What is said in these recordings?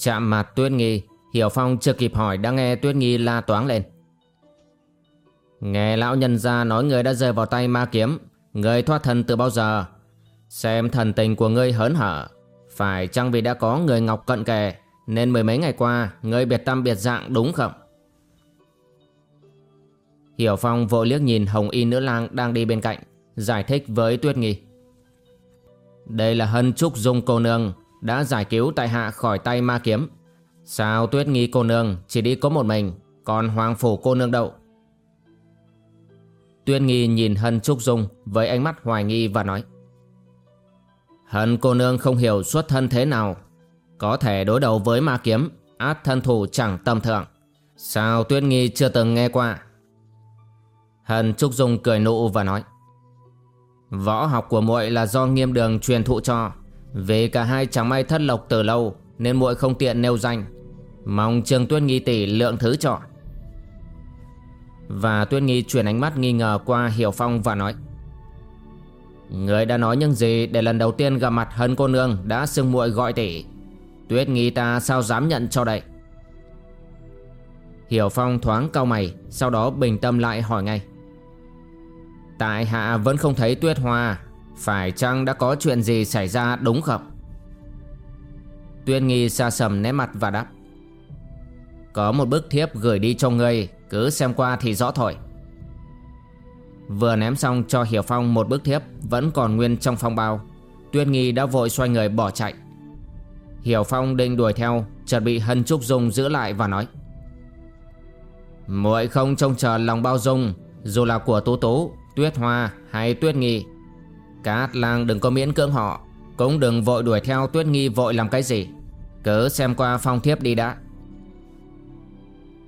Chạm mặt Tuyết Nghi. Hiểu Phong chưa kịp hỏi, đã nghe Tuyết Nghi la toáng lên. Nghe lão nhân gia nói người đã rơi vào tay ma kiếm, Người thoát thân từ bao giờ? Xem thần tình của ngươi hớn hở. Phải chăng vì đã có người ngọc cận kề, Nên mười mấy ngày qua Ngươi biệt tâm biệt dạng đúng không? Hiểu Phong vội liếc nhìn Hồng Y Nữ Lang đang đi bên cạnh, Giải thích với Tuyết Nghi. Đây là hân trúc dung cô nương đã giải cứu tại hạ khỏi tay ma kiếm. Sao tuyết nghi cô nương chỉ đi có một mình, còn hoàng phủ cô nương đậu? Tuyết nghi nhìn Hân Trúc Dung với ánh mắt hoài nghi và nói. Hân cô nương không hiểu xuất thân thế nào. Có thể đối đầu với ma kiếm, át thân thủ chẳng tầm thường. Sao tuyết nghi chưa từng nghe qua? Hân Trúc Dung cười nụ và nói. Võ học của muội là do nghiêm đường truyền thụ cho vì cả hai chẳng may thất lộc từ lâu, Nên muội không tiện nêu danh. Mong trường Tuyết Nghi tỷ lượng thứ chọn Và Tuyết Nghi chuyển ánh mắt nghi ngờ qua Hiểu Phong và nói, Người đã nói những gì để lần đầu tiên gặp mặt hân cô nương đã xưng muội gọi tỷ? Tuyết Nghi ta sao dám nhận cho đây? Hiểu Phong thoáng cau mày, Sau đó bình tâm lại hỏi ngay, Tại hạ vẫn không thấy Tuyết Hoa phải chăng đã có chuyện gì xảy ra đúng không? Tuyên nghi xa sầm né mặt và đáp. Có một bức thiếp gửi đi cho ngươi Cứ xem qua thì rõ thôi. Vừa ném xong cho Hiểu Phong một bức thiếp Vẫn còn nguyên trong phong bao. Tuyên nghi đã vội xoay người bỏ chạy. Hiểu Phong định đuổi theo Chợt bị Hân Trúc Dung giữ lại và nói. Muội không trông chờ lòng bao dung Dù là của Tú Tú, Tuyết Hoa hay Tuyết Nghi Cát lang đừng có miễn cưỡng họ, Cũng đừng vội đuổi theo tuyết nghi vội làm cái gì. Cứ xem qua phong thiếp đi đã.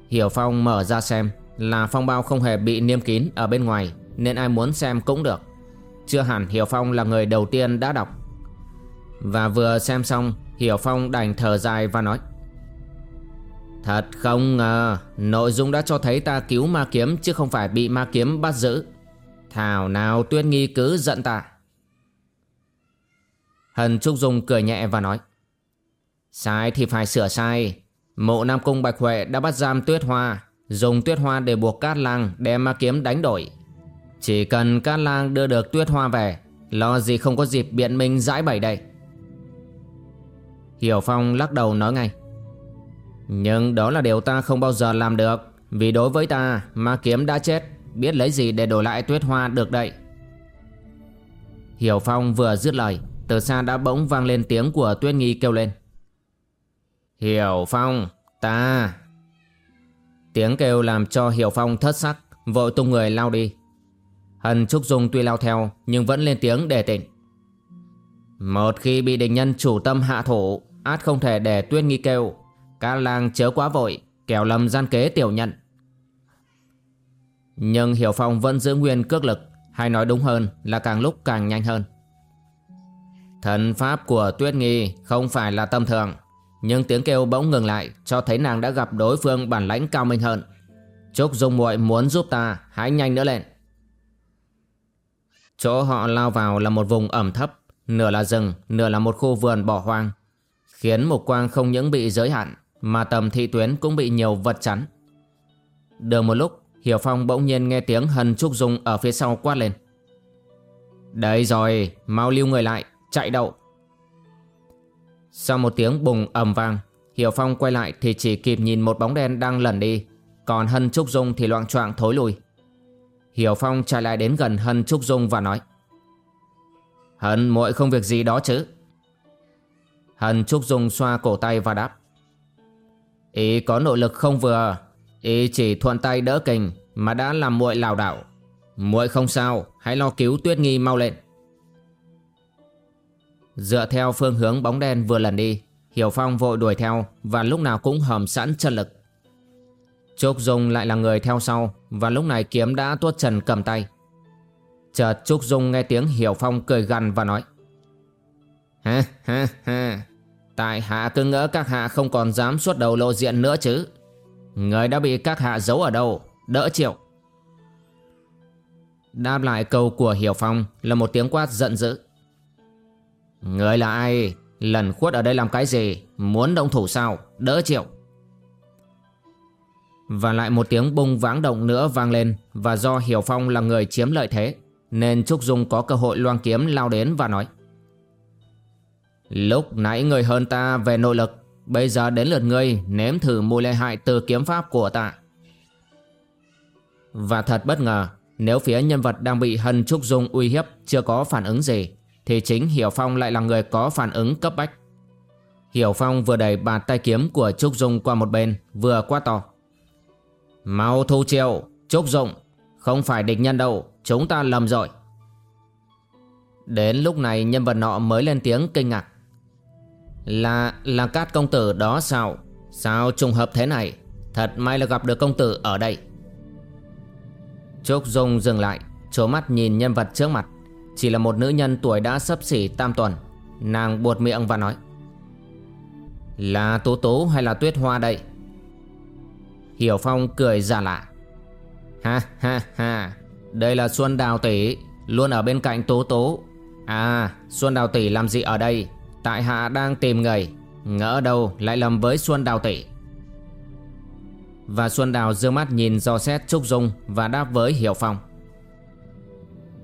Hiểu Phong mở ra xem, Là phong bao không hề bị niêm kín ở bên ngoài, Nên ai muốn xem cũng được. Chưa hẳn Hiểu Phong là người đầu tiên đã đọc. Và vừa xem xong, Hiểu Phong đành thở dài và nói, Thật không ngờ, Nội dung đã cho thấy ta cứu ma kiếm Chứ không phải bị ma kiếm bắt giữ. Thảo nào Tuyết nghi cứ giận ta. Hân Trúc Dung cười nhẹ và nói, Sai thì phải sửa sai. Mộ Nam Cung Bạch Huệ đã bắt giam Tuyết Hoa, Dùng Tuyết Hoa để buộc Cát Lang đem ma kiếm đánh đổi. Chỉ cần Cát Lang đưa được Tuyết Hoa về, Lo gì không có dịp biện minh giải bày đây. Hiểu Phong lắc đầu nói ngay, Nhưng đó là điều ta không bao giờ làm được, Vì đối với ta, ma kiếm đã chết, Biết lấy gì để đổi lại Tuyết Hoa được đây? Hiểu Phong vừa dứt lời từ xa đã bỗng vang lên tiếng của Tuyết Nghi kêu lên. Hiểu Phong, Ta. Tiếng kêu làm cho Hiểu Phong thất sắc, Vội tung người lao đi. Hân Trúc Dung tuy lao theo, Nhưng vẫn lên tiếng đề tỉnh. Một khi bị địch nhân chủ tâm hạ thủ, Át không thể để Tuyết Nghi kêu Các lang chớ quá vội, Kẻo lầm gian kế tiểu nhận Nhưng Hiểu Phong vẫn giữ nguyên cước lực, Hay nói đúng hơn là càng lúc càng nhanh hơn. Thần pháp của Tuyết Nghi không phải là tâm thường, Nhưng tiếng kêu bỗng ngừng lại, Cho thấy nàng đã gặp đối phương bản lãnh cao minh hơn. Trúc Dung muội muốn giúp ta, Hãy nhanh nữa lên. Chỗ họ lao vào là một vùng ẩm thấp, Nửa là rừng, Nửa là một khu vườn bỏ hoang, Khiến mục quang không những bị giới hạn, Mà tầm thị tuyến cũng bị nhiều vật chắn. Được một lúc, Hiểu Phong bỗng nhiên nghe tiếng Hân Trúc Dung ở phía sau quát lên. "Đấy rồi, Mau lưu người lại chạy đậu. Sau một tiếng bùng ầm vang, Hiểu Phong quay lại thì chỉ kịp nhìn một bóng đen đang lẩn đi, Còn Hân Trúc Dung thì loạn choạng thối lùi Hiểu Phong chạy lại đến gần Hân Trúc Dung và nói, Hân, muội không việc gì đó chứ? Hân Trúc Dung xoa cổ tay và đáp, Ý có nội lực không vừa, Ý chỉ thuận tay đỡ kình Mà đã làm muội lảo đảo. Muội không sao, Hãy lo cứu Tuyết Nghi mau lên. Dựa theo phương hướng bóng đen vừa lần đi, Hiểu Phong vội đuổi theo Và lúc nào cũng hầm sẵn chân lực. Trúc Dung lại là người theo sau Và lúc này kiếm đã tuốt trần cầm tay. Chợt Trúc Dung nghe tiếng Hiểu Phong cười gằn và nói Ha ha ha Tại hạ cứ ngỡ các hạ không còn dám xuất đầu lộ diện nữa chứ. Người đã bị các hạ giấu ở đâu, Đỡ chịu. Đáp lại câu của Hiểu Phong Là một tiếng quát giận dữ. Người là ai? Lần khuất ở đây làm cái gì? Muốn động thủ sao? Đỡ chịu. Và lại một tiếng bung váng động nữa vang lên, Và do Hiểu Phong là người chiếm lợi thế, Nên Trúc Dung có cơ hội loan kiếm lao đến và nói, Lúc nãy người hơn ta về nội lực, Bây giờ đến lượt ngươi nếm thử mùi lợi hại từ kiếm pháp của ta. Và thật bất ngờ, Nếu phía nhân vật đang bị Hân Trúc Dung uy hiếp chưa có phản ứng gì thì chính Hiểu Phong lại là người có phản ứng cấp bách. Hiểu Phong vừa đẩy bàn tay kiếm của Trúc Dung qua một bên Vừa quát to. Mau thu triệu Trúc Dung Không phải địch nhân đâu Chúng ta lầm rồi. Đến lúc này nhân vật nọ mới lên tiếng kinh ngạc. Là, là cát công tử đó sao? Sao trùng hợp thế này? Thật may là gặp được công tử ở đây. Trúc Dung dừng lại Chố mắt nhìn nhân vật trước mặt. Chỉ là một nữ nhân tuổi đã sấp xỉ tam tuần. Nàng buột miệng và nói, Là tố tố hay là Tuyết Hoa đây? Hiểu Phong cười giả lạ, Ha ha ha, Đây là Xuân Đào Tỷ, Luôn ở bên cạnh tố tố. À Xuân Đào Tỷ làm gì ở đây? Tại hạ đang tìm người, Ngỡ đâu lại lầm với Xuân Đào tỷ. Và Xuân Đào dương mắt nhìn do xét Trúc Dung Và đáp với Hiểu Phong.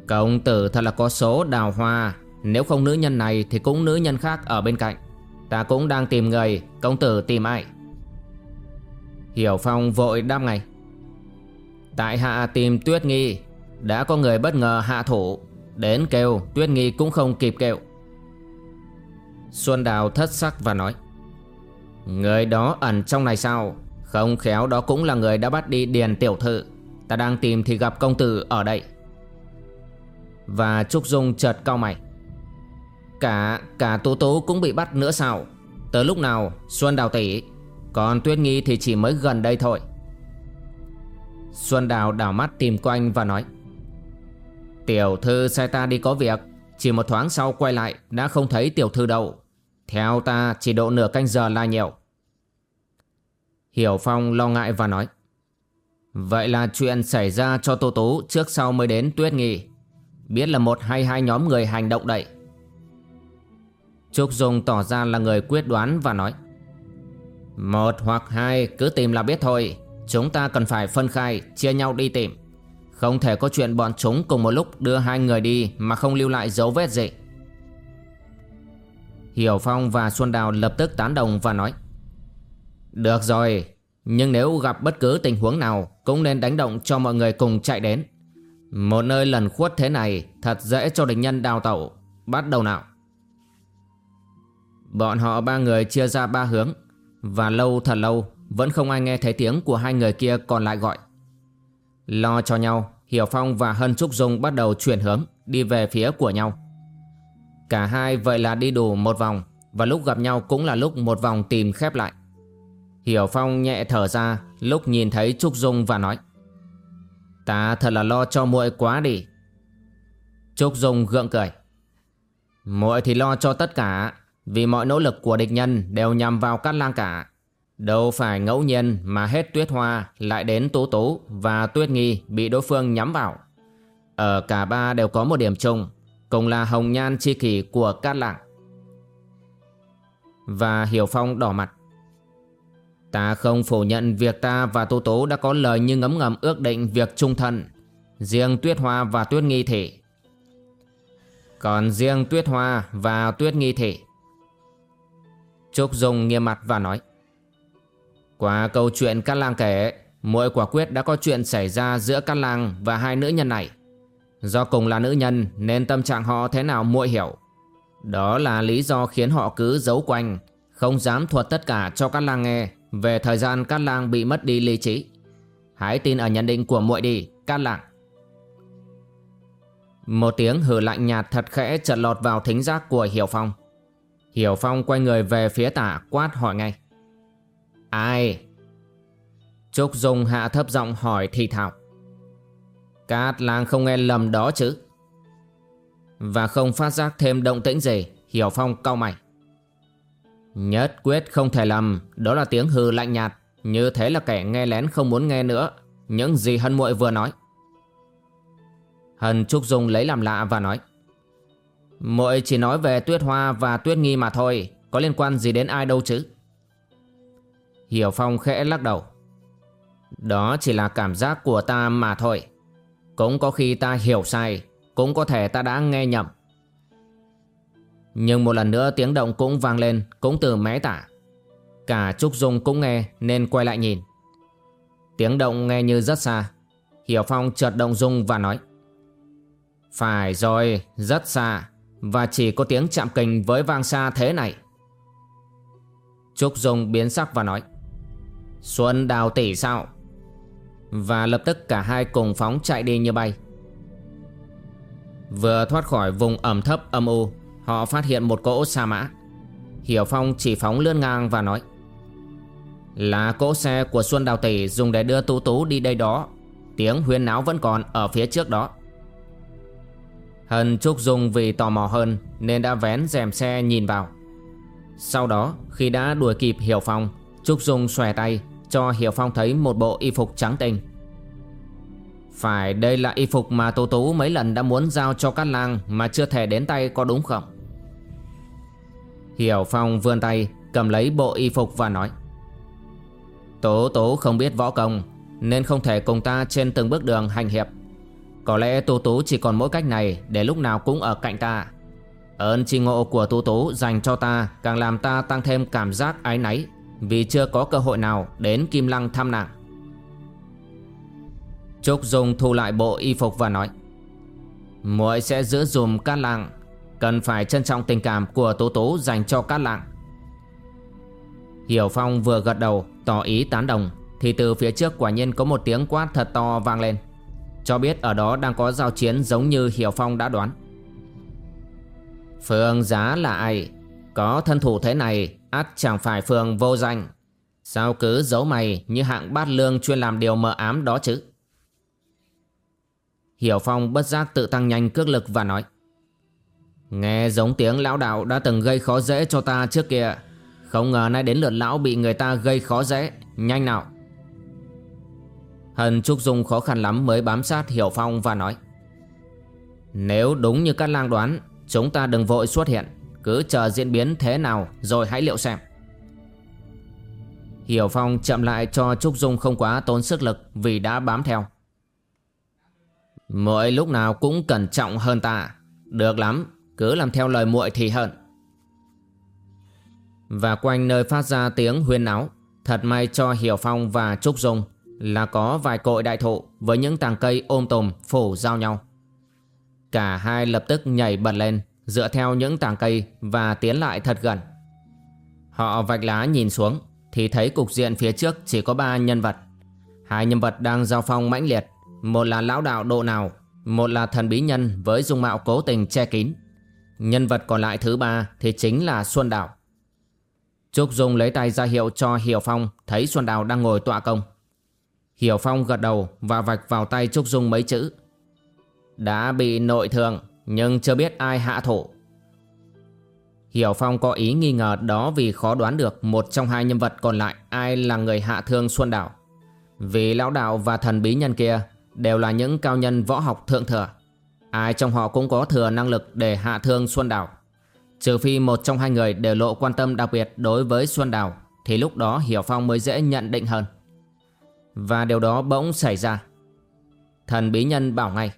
Công tử thật là có số đào hoa. Nếu không nữ nhân này Thì cũng nữ nhân khác ở bên cạnh. Ta cũng đang tìm người Công tử tìm ai? Hiểu Phong vội đáp ngay. Tại hạ tìm Tuyết Nghi. Đã có người bất ngờ hạ thủ. Đến kêu, Tuyết Nghi cũng không kịp kêu. Xuân Đào thất sắc và nói. Người đó ẩn trong này sao? Không khéo đó cũng là người đã bắt đi Điền Tiểu Thư. Ta đang tìm thì gặp công tử ở đây. Và Trúc Dung chợt cau mày. Cả, cả Tố Tú cũng bị bắt nữa sao? Tới lúc nào Xuân Đào tỷ? Còn Tuyết Nghi thì chỉ mới gần đây thôi. Xuân Đào đảo mắt tìm quanh và nói Tiểu thư sai ta đi có việc chỉ một thoáng sau quay lại Đã không thấy tiểu thư đâu. Theo ta chỉ độ nửa canh giờ là nhiều. Hiểu Phong lo ngại và nói Vậy là chuyện xảy ra cho Tô Tú Trước sau mới đến Tuyết Nghi Biết là một hay hai nhóm người hành động đậy Trúc Dung tỏ ra là người quyết đoán và nói Một hoặc hai cứ tìm là biết thôi Chúng ta cần phải phân khai Chia nhau đi tìm không thể có chuyện bọn chúng cùng một lúc đưa hai người đi mà không lưu lại dấu vết gì. Hiểu Phong và Xuân Đào lập tức tán đồng và nói Được rồi, nhưng nếu gặp bất cứ tình huống nào cũng nên đánh động cho mọi người cùng chạy đến. Một nơi lần khuất thế này thật dễ cho địch nhân đào tẩu. Bắt đầu nào. Bọn họ ba người chia ra ba hướng và lâu thật lâu vẫn không ai nghe thấy tiếng của hai người kia còn lại gọi. Lo cho nhau, Hiểu Phong và Hân Trúc Dung bắt đầu chuyển hướng, đi về phía của nhau. Cả hai vậy là đi đủ một vòng, và lúc gặp nhau cũng là lúc một vòng tìm khép lại. Hiểu Phong nhẹ thở ra, lúc nhìn thấy Trúc Dung và nói Ta thật là lo cho muội quá đi. Trúc Dung gượng cười. Muội thì lo cho tất cả, vì mọi nỗ lực của địch nhân đều nhằm vào Cát Lang cả. Đâu phải ngẫu nhiên mà hết tuyết hoa lại đến tú tú và tuyết nghi bị đối phương nhắm vào. Ở cả ba đều có một điểm chung, cùng là hồng nhan chi kỷ của cát lạng. Và Hiểu Phong đỏ mặt. Ta không phủ nhận việc ta và tô tố đã có lời như ngấm ngầm ước định việc trung thân. Riêng Tuyết Hoa và Tuyết Nghi Thị. Còn riêng Tuyết Hoa và Tuyết Nghi Thị. Trúc Dung nghiêm mặt và nói. Qua câu chuyện Cát Lang kể, mỗi quả quyết đã có chuyện xảy ra giữa Cát Lang và hai nữ nhân này. Do cùng là nữ nhân nên tâm trạng họ thế nào muội hiểu. Đó là lý do khiến họ cứ giấu quanh, không dám thuật tất cả cho Cát Lang nghe về thời gian Cát Lang bị mất đi lý trí. Hãy tin ở nhận định của muội đi, Cát Lang. Một tiếng hừ lạnh nhạt thật khẽ chợt lọt vào thính giác của Hiểu Phong. Hiểu Phong quay người về phía tả quát hỏi ngay. Ai? Trúc Dung hạ thấp giọng hỏi thì thảo. Cát lang không nghe lầm đó chứ. Và không phát giác thêm động tĩnh gì, Hiểu Phong cau mày. Nhất quyết không thể lầm, đó là tiếng hư lạnh nhạt, như thế là kẻ nghe lén không muốn nghe nữa, những gì hân muội vừa nói. Hân Trúc Dung lấy làm lạ và nói. Muội chỉ nói về Tuyết Hoa và Tuyết Nghi mà thôi, có liên quan gì đến ai đâu chứ. Hiểu Phong khẽ lắc đầu. Đó chỉ là cảm giác của ta mà thôi. Cũng có khi ta hiểu sai, cũng có thể ta đã nghe nhầm. Nhưng một lần nữa tiếng động cũng vang lên, cũng từ mé tả. Cả Trúc Dung cũng nghe nên quay lại nhìn. Tiếng động nghe như rất xa. Hiểu Phong chợt động dung và nói. Phải rồi, rất xa. Và chỉ có tiếng chạm kình với vang xa thế này. Trúc Dung biến sắc và nói. Xuân đào tỷ sao? Và lập tức cả hai cùng phóng chạy đi như bay Vừa thoát khỏi vùng ẩm thấp âm u Họ phát hiện một cỗ xa mã Hiểu Phong chỉ phóng lươn ngang và nói, Là cỗ xe của Xuân Đào Tỷ dùng để đưa Tú Tú đi đây đó Tiếng huyên náo vẫn còn ở phía trước đó Hân Trúc Dung vì tò mò hơn Nên đã vén rèm xe nhìn vào Sau đó, khi đã đuổi kịp Hiểu Phong, Trúc Dung xòe tay cho Hiểu Phong thấy một bộ y phục trắng tinh. Phải, đây là y phục mà tú Tú mấy lần đã muốn giao cho Cát Lang mà chưa thể đến tay có đúng không? Hiểu Phong vươn tay, cầm lấy bộ y phục và nói Tố Tố không biết võ công, nên không thể cùng ta trên từng bước đường hành hiệp. Có lẽ Tô Tú chỉ còn mỗi cách này để lúc nào cũng ở cạnh ta. Ơn tri ngộ của Tú Tú dành cho ta càng làm ta tăng thêm cảm giác ái náy vì chưa có cơ hội nào đến Kim Lăng thăm nàng Trúc Dung thu lại bộ y phục và nói muội sẽ giữ dùm can làng Cần phải trân trọng tình cảm của Tố Tố dành cho Cát lạng. Hiểu Phong vừa gật đầu, tỏ ý tán đồng, Thì từ phía trước quả nhiên có một tiếng quát thật to vang lên. Cho biết ở đó đang có giao chiến giống như Hiểu Phong đã đoán. Phương giá là ai? Có thân thủ thế này, ắt chẳng phải phương vô danh. Sao cứ giấu mày như hạng bát lương chuyên làm điều mờ ám đó chứ? Hiểu Phong bất giác tự tăng nhanh cước lực và nói. Nghe giống tiếng lão đạo đã từng gây khó dễ cho ta trước kia. Không ngờ nay đến lượt lão bị người ta gây khó dễ. Nhanh nào. Hân Trúc Dung khó khăn lắm mới bám sát Hiểu Phong và nói Nếu đúng như các lang đoán Chúng ta đừng vội xuất hiện. Cứ chờ diễn biến thế nào rồi hãy liệu xem. Hiểu Phong chậm lại cho Trúc Dung không quá tốn sức lực vì đã bám theo. Mỗi lúc nào cũng cẩn trọng hơn ta. Được lắm, cứ làm theo lời muội thì hận Và quanh nơi phát ra tiếng huyên náo Thật may cho Hiểu Phong và Trúc Dung Là có vài cội đại thụ với những tàng cây ôm tùm phủ giao nhau Cả hai lập tức nhảy bật lên dựa theo những tàng cây và tiến lại thật gần. Họ vạch lá nhìn xuống thì thấy cục diện phía trước chỉ có ba nhân vật. Hai nhân vật đang giao phong mãnh liệt, một là lão đạo độ nào, một là thần bí nhân với dung mạo cố tình che kín. Nhân vật còn lại thứ ba thì chính là Xuân Đào. Trúc Dung lấy tay ra hiệu cho Hiểu Phong, thấy Xuân Đào đang ngồi tọa công. Hiểu Phong gật đầu và vạch vào tay Trúc Dung mấy chữ. Đã bị nội thương. Nhưng chưa biết ai hạ thủ Hiểu Phong có ý nghi ngờ đó vì khó đoán được một trong hai nhân vật còn lại ai là người hạ thương Xuân Đào Vì lão đạo và thần bí nhân kia đều là những cao nhân võ học thượng thừa. Ai trong họ cũng có thừa năng lực để hạ thương Xuân Đào, Trừ phi một trong hai người đều lộ quan tâm đặc biệt đối với Xuân Đào thì lúc đó Hiểu Phong mới dễ nhận định hơn. Và điều đó bỗng xảy ra. Thần bí nhân bảo ngay.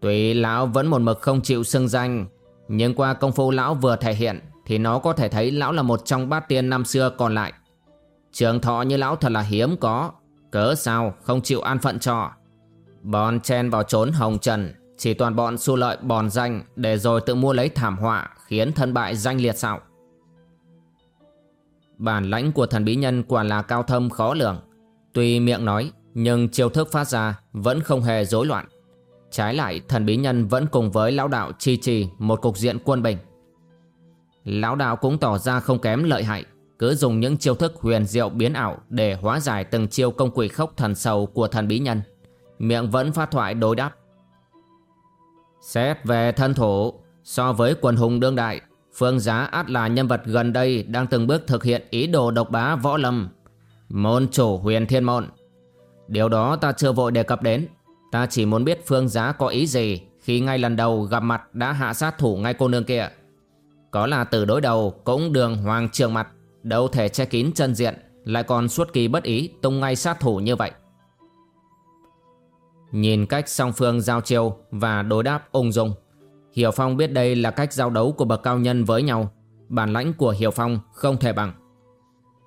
Tuy lão vẫn một mực không chịu xưng danh Nhưng qua công phu lão vừa thể hiện Thì nó có thể thấy lão là một trong bát tiên năm xưa còn lại Trường thọ như lão thật là hiếm có Cớ sao không chịu an phận cho Bọn chen vào trốn hồng trần. Chỉ toàn bọn su lợi bòn danh Để rồi tự mua lấy thảm họa, Khiến thân bại danh liệt sạo. Bản lãnh của thần bí nhân quả là cao thâm khó lường. Tuy miệng nói, Nhưng chiêu thức phát ra Vẫn không hề rối loạn. Trái lại, thần bí nhân vẫn cùng với lão đạo chi trì Một cục diện quân bình. Lão đạo cũng tỏ ra không kém lợi hại, Cứ dùng những chiêu thức huyền diệu biến ảo Để hóa giải từng chiêu công quỷ khốc thần sầu của thần bí nhân. Miệng vẫn phát thoại đối đáp. Xét về thân thủ, So với quần hùng đương đại, Phương Giá át là nhân vật gần đây Đang từng bước thực hiện ý đồ độc bá võ lâm. Môn chủ huyền thiên môn. Điều đó ta chưa vội đề cập đến. Ta chỉ muốn biết Phương Giá có ý gì Khi ngay lần đầu gặp mặt đã hạ sát thủ ngay cô nương kia. Có là từ đối đầu cũng đường hoàng trường mặt Đâu thể che kín chân diện, Lại còn suốt kỳ bất ý tung ngay sát thủ như vậy. Nhìn cách song phương giao chiêu và đối đáp ung dung, Hiểu Phong biết đây là cách giao đấu của bậc cao nhân với nhau. Bản lãnh của Hiểu Phong không thể bằng.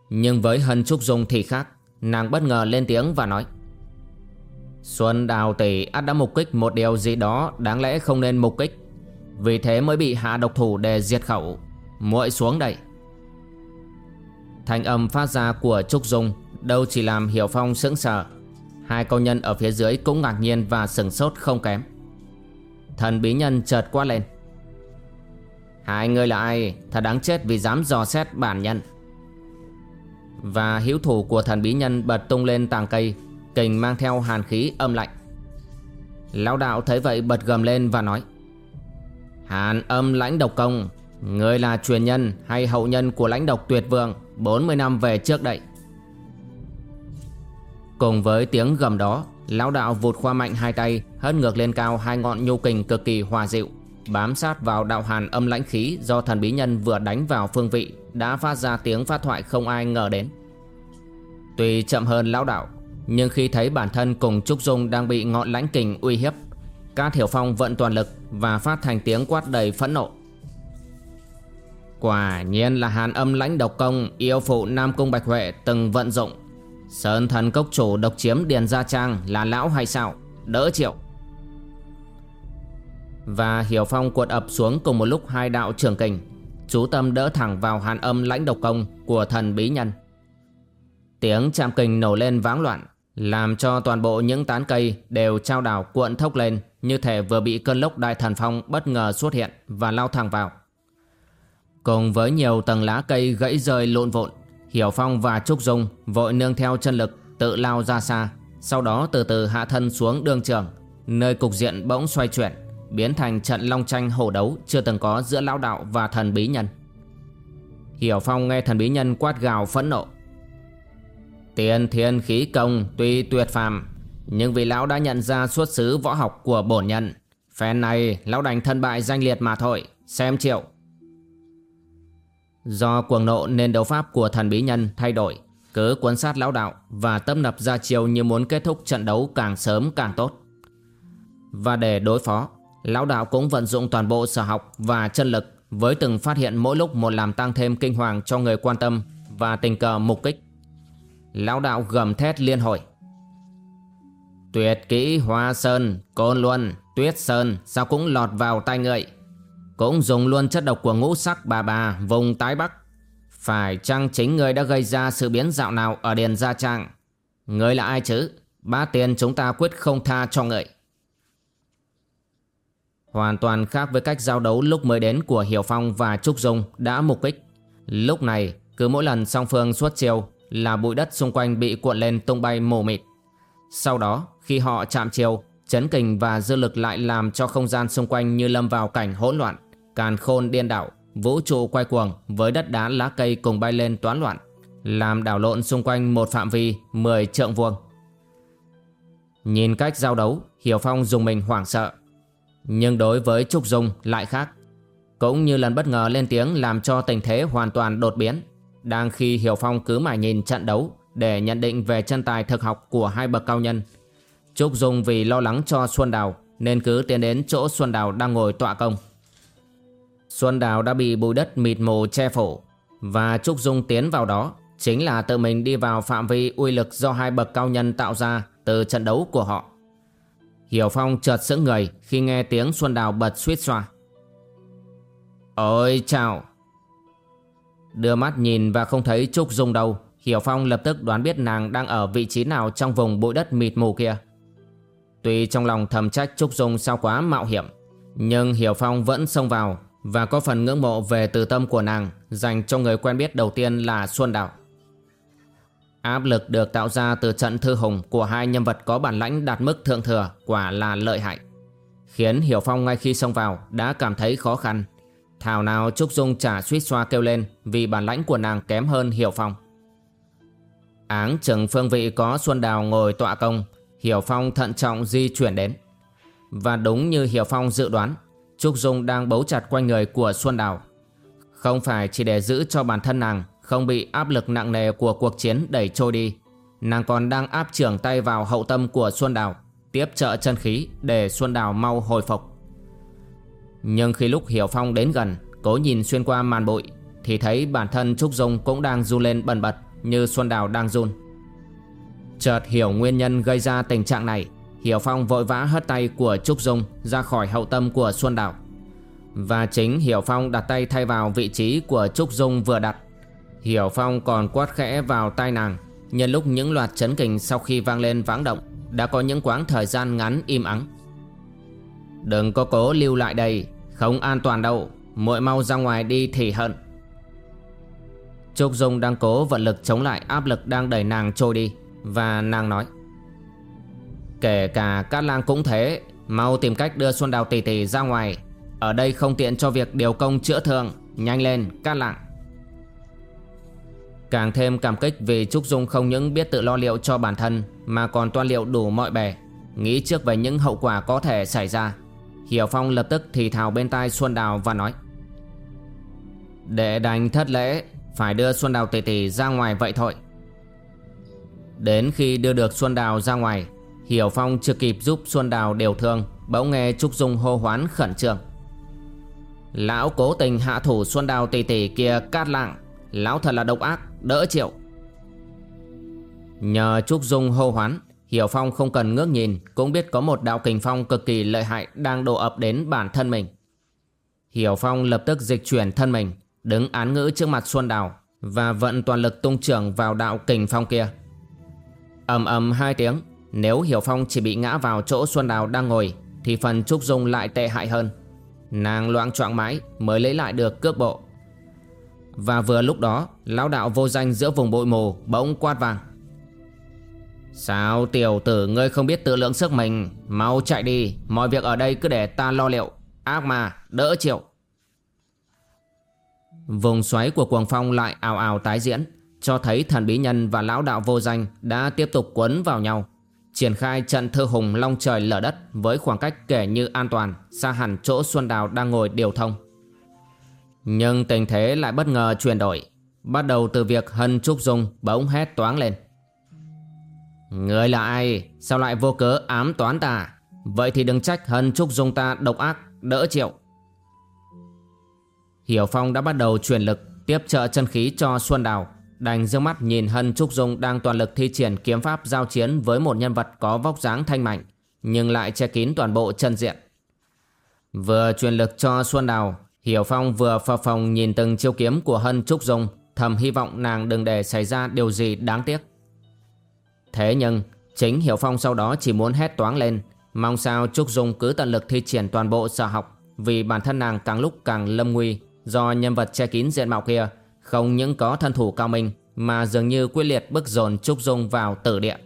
Nhưng với Hân Trúc Dung thì khác, Nàng bất ngờ lên tiếng và nói, Xuân Đào Tỷ, ắt đã mục kích một điều gì đó đáng lẽ không nên mục kích. Vì thế mới bị hạ độc thủ để diệt khẩu. Muội xuống đây. Thanh âm phát ra của Trúc Dung, Đâu chỉ làm Hiểu Phong sững sờ Hai công nhân ở phía dưới cũng ngạc nhiên và sừng sốt không kém. Thần bí nhân chợt quát lên. Hai người là ai? Thật đáng chết vì dám dò xét bản nhân. Và hữu thủ của thần bí nhân bật tung lên tàng cây, Kình mang theo hàn khí âm lạnh. Lão đạo thấy vậy bật gầm lên và nói, Hàn âm lãnh độc công, Người là truyền nhân hay hậu nhân của lãnh độc tuyệt vương 40 năm về trước đây. Cùng với tiếng gầm đó, Lão đạo vụt khoa mạnh hai tay, Hất ngược lên cao hai ngọn nhu kình cực kỳ hòa dịu. Bám sát vào đạo hàn âm lãnh khí Do thần bí nhân vừa đánh vào phương vị, Đã phát ra tiếng phát thoại không ai ngờ đến. Tuy chậm hơn lão đạo, Nhưng khi thấy bản thân cùng Trúc Dung Đang bị ngọn lãnh kình uy hiếp, Cát Hiểu Phong vận toàn lực Và phát thành tiếng quát đầy phẫn nộ. Quả nhiên là hàn âm lãnh độc công Yêu phụ Nam Cung Bạch Huệ từng vận dụng Sơn thần cốc chủ độc chiếm Điền Gia Trang là lão hay sao? Đỡ chịu. Và Hiểu Phong cuột ập xuống cùng một lúc hai đạo trường kình. Chú tâm đỡ thẳng vào hàn âm lãnh độc công của thần bí nhân. Tiếng chạm kình nổ lên váng loạn, Làm cho toàn bộ những tán cây đều trao đảo cuộn thốc lên, Như thể vừa bị cơn lốc đại thần phong bất ngờ xuất hiện và lao thẳng vào. Cùng với nhiều tầng lá cây gãy rơi lộn vộn Hiểu Phong và Trúc Dung vội nương theo chân lực tự lao ra xa. Sau đó từ từ hạ thân xuống đường trường, Nơi cục diện bỗng xoay chuyển, Biến thành trận long tranh hổ đấu chưa từng có giữa lão đạo và thần bí nhân. Hiểu Phong nghe thần bí nhân quát gào phẫn nộ. Tiền thiên khí công tuy tuyệt phàm, Nhưng vì lão đã nhận ra xuất xứ võ học của bổn nhân Phen này lão đành thân bại danh liệt mà thôi, Xem chịu. Do cuồng nộ nên đấu pháp của thần bí nhân thay đổi Cứ cuốn sát lão đạo Và tâm nập ra chiều như muốn kết thúc trận đấu càng sớm càng tốt. Và để đối phó Lão đạo cũng vận dụng toàn bộ sở học và chân lực Với từng phát hiện mỗi lúc một làm tăng thêm kinh hoàng cho người quan tâm Và tình cờ mục kích. Lão đạo gầm thét liên hồi. Tuyệt kỹ hoa sơn, côn luân, tuyết sơn Sao cũng lọt vào tay người cũng dùng luôn chất độc của ngũ sắc bà bà, vùng tái bắc. Phải chăng chính người đã gây ra sự biến dạo nào ở Điền Gia Trang? Người là ai chứ? Ba tiền chúng ta quyết không tha cho người. Hoàn toàn khác với cách giao đấu lúc mới đến của Hiểu Phong và Trúc Dung đã mục kích Lúc này, cứ mỗi lần song phương xuất chiêu là bụi đất xung quanh bị cuộn lên tung bay mù mịt. Sau đó, khi họ chạm chiêu, Chấn kình và dư lực lại làm cho không gian xung quanh như lâm vào cảnh hỗn loạn. Càn khôn điên đảo Vũ trụ quay cuồng Với đất đá lá cây cùng bay lên toán loạn, Làm đảo lộn xung quanh một phạm vi 10 trượng vuông. Nhìn cách giao đấu, Hiểu Phong dùng mình hoảng sợ, Nhưng đối với Trúc Dung lại khác. Cũng như lần bất ngờ lên tiếng Làm cho tình thế hoàn toàn đột biến, Đang khi Hiểu Phong cứ mãi nhìn trận đấu Để nhận định về chân tài thực học Của hai bậc cao nhân, Trúc Dung vì lo lắng cho Xuân Đào Nên cứ tiến đến chỗ Xuân Đào đang ngồi tọa công. Xuân Đào đã bị bụi đất mịt mù che phủ Và Trúc Dung tiến vào đó Chính là tự mình đi vào phạm vi uy lực do hai bậc cao nhân tạo ra từ trận đấu của họ. Hiểu Phong chợt sững người khi nghe tiếng Xuân Đào bật suýt xoa. Ôi chào! Đưa mắt nhìn và không thấy Trúc Dung đâu, Hiểu Phong lập tức đoán biết nàng đang ở vị trí nào trong vùng bụi đất mịt mù kia. Tuy trong lòng thầm trách Trúc Dung sao quá mạo hiểm, nhưng Hiểu Phong vẫn xông vào và có phần ngưỡng mộ về từ tâm của nàng dành cho người quen biết đầu tiên là Xuân Đạo. Áp lực được tạo ra từ trận thư hùng của hai nhân vật có bản lãnh đạt mức thượng thừa quả là lợi hại. Khiến Hiểu Phong ngay khi xông vào đã cảm thấy khó khăn. Thảo nào Trúc Dung trả suýt xoa kêu lên vì bản lãnh của nàng kém hơn Hiểu Phong. Áng chừng phương vị có Xuân Đào ngồi tọa công, Hiểu Phong thận trọng di chuyển đến. Và đúng như Hiểu Phong dự đoán, Trúc Dung đang bấu chặt quanh người của Xuân Đào. Không phải chỉ để giữ cho bản thân nàng không bị áp lực nặng nề của cuộc chiến đẩy trôi đi. Nàng còn đang áp trưởng tay vào hậu tâm của Xuân Đào, tiếp trợ chân khí để Xuân Đào mau hồi phục. Nhưng khi lúc Hiểu Phong đến gần, cố nhìn xuyên qua màn bụi, thì thấy bản thân Trúc Dung cũng đang run lên bần bật như Xuân Đào đang run. Chợt hiểu nguyên nhân gây ra tình trạng này, Hiểu Phong vội vã hất tay của Trúc Dung ra khỏi hậu tâm của Xuân Đạo. Và chính Hiểu Phong đặt tay thay vào vị trí của Trúc Dung vừa đặt. Hiểu Phong còn quát khẽ vào tai nàng, Nhân lúc những loạt chấn kình sau khi vang lên vắng động, Đã có những quãng thời gian ngắn im ắng. Đừng có cố lưu lại đây, Không an toàn đâu, muội mau ra ngoài đi thì hận. Trúc Dung đang cố vận lực chống lại áp lực đang đẩy nàng trôi đi, Và nàng nói Kể cả Cát Lang cũng thế, Mau tìm cách đưa Xuân Đào tỷ tỷ ra ngoài. Ở đây không tiện cho việc điều công chữa thương. Nhanh lên, Cát Lang. Càng thêm cảm kích vì Trúc Dung không những biết tự lo liệu cho bản thân, Mà còn toan liệu đủ mọi bề. Nghĩ trước về những hậu quả có thể xảy ra. Hiểu Phong lập tức thì thào bên tai Xuân Đào và nói. Để đành thất lễ, Phải đưa Xuân Đào tỷ tỷ ra ngoài vậy thôi. Đến khi đưa được Xuân Đào ra ngoài Hiểu Phong chưa kịp giúp Xuân Đào đều thương Bỗng nghe Trúc Dung hô hoán khẩn trương. Lão cố tình hạ thủ Xuân Đào tỷ tỷ kia cát lạng, Lão thật là độc ác Đỡ chịu. Nhờ Trúc Dung hô hoán Hiểu Phong không cần ngước nhìn Cũng biết có một đạo kình phong cực kỳ lợi hại Đang đổ ập đến bản thân mình. Hiểu Phong lập tức dịch chuyển thân mình Đứng án ngữ trước mặt Xuân Đào Và vận toàn lực tung trưởng vào đạo kình phong kia. Ầm ầm hai tiếng nếu Hiểu Phong chỉ bị ngã vào chỗ Xuân Đào đang ngồi, Thì phần Trúc Dung lại tệ hại hơn. Nàng loạn choạng mãi mới lấy lại được cước bộ. Và vừa lúc đó, Lão đạo vô danh giữa vùng bụi mù Bỗng quát vang Sao tiểu tử ngươi không biết tự lượng sức mình? Mau chạy đi, Mọi việc ở đây cứ để ta lo liệu. Ác mà, đỡ chịu. Vùng xoáy của cuồng phong lại ào ào tái diễn, Cho thấy thần bí nhân và lão đạo vô danh Đã tiếp tục quấn vào nhau. Triển khai trận thư hùng long trời lở đất Với khoảng cách kể như an toàn, Xa hẳn chỗ Xuân Đào đang ngồi điều thông. Nhưng tình thế lại bất ngờ chuyển đổi. Bắt đầu từ việc Hân Trúc Dung bỗng hét toáng lên. Người là ai? Sao lại vô cớ ám toán ta? Vậy thì đừng trách Hân Trúc Dung ta độc ác, Đỡ chịu. Hiểu Phong đã bắt đầu truyền lực Tiếp trợ chân khí cho Xuân Đào. Đành dương mắt nhìn Hân Trúc Dung Đang toàn lực thi triển kiếm pháp giao chiến Với một nhân vật có vóc dáng thanh mạnh Nhưng lại che kín toàn bộ chân diện. Vừa truyền lực cho Xuân Đào, Hiểu Phong vừa phập phòng nhìn từng chiêu kiếm của Hân Trúc Dung, Thầm hy vọng nàng đừng để xảy ra điều gì đáng tiếc. Thế nhưng, Chính Hiểu Phong sau đó chỉ muốn hét toáng lên, Mong sao Trúc Dung cứ tận lực thi triển toàn bộ sở học, Vì bản thân nàng càng lúc càng lâm nguy Do nhân vật che kín diện mạo kia không những có thân thủ cao minh Mà dường như quyết liệt bức dồn Trúc Dung vào tử địa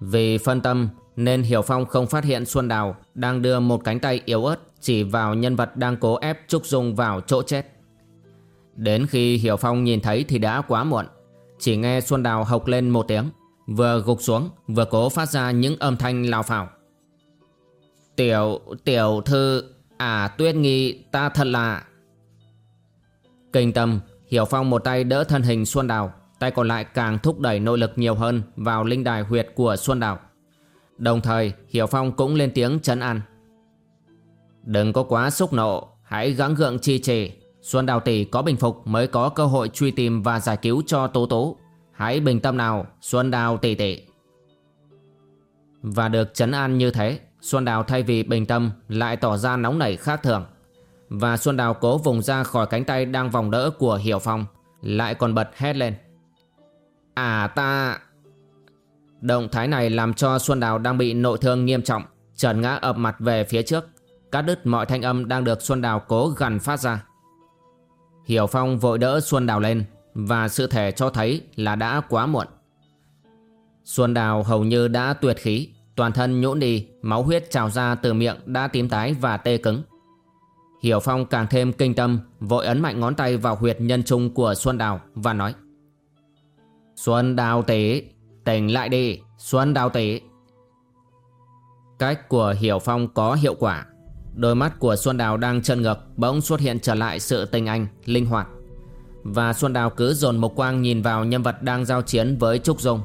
Vì phân tâm Nên Hiểu Phong không phát hiện Xuân Đào Đang đưa một cánh tay yếu ớt chỉ vào nhân vật đang cố ép Trúc Dung vào chỗ chết. Đến khi Hiểu Phong nhìn thấy thì đã quá muộn. Chỉ nghe Xuân Đào hộc lên một tiếng, vừa gục xuống, vừa cố phát ra những âm thanh lao phảo. Tiểu, tiểu thư, à tuyết nghi, ta thật là... Kinh tâm, Hiểu Phong một tay đỡ thân hình Xuân Đào, tay còn lại càng thúc đẩy nội lực nhiều hơn vào linh đài huyệt của Xuân Đào. Đồng thời, Hiểu Phong cũng lên tiếng chấn an. Đừng có quá xúc nộ Hãy gắng gượng chi trì Xuân Đào Tỷ có bình phục mới có cơ hội truy tìm và giải cứu cho Tố Tố. Hãy bình tâm nào, Xuân Đào Tỷ Tỷ. Và được chấn an như thế, Xuân Đào thay vì bình tâm lại tỏ ra nóng nảy khác thường. Và Xuân Đào cố vùng ra khỏi cánh tay đang vòng đỡ của Hiểu Phong, lại còn bật hét lên. À ta... Động thái này làm cho Xuân Đào đang bị nội thương nghiêm trọng, trần ngã ập mặt về phía trước, cắt đứt mọi thanh âm đang được Xuân Đào cố gần phát ra. Hiểu Phong vội đỡ Xuân Đào lên và sự thể cho thấy là đã quá muộn. Xuân Đào hầu như đã tuyệt khí, toàn thân nhũn đi, máu huyết trào ra từ miệng đã tím tái và tê cứng. Hiểu Phong càng thêm kinh tâm, vội ấn mạnh ngón tay vào huyệt nhân trung của Xuân Đào và nói Xuân Đào tỷ, tỉnh lại đi, Xuân Đào tỷ. Cách của Hiểu Phong có hiệu quả. Đôi mắt của Xuân Đào đang chân ngược bỗng xuất hiện trở lại sự tinh anh, linh hoạt. Và Xuân Đào cứ dồn một quang nhìn vào nhân vật đang giao chiến với Trúc Dung.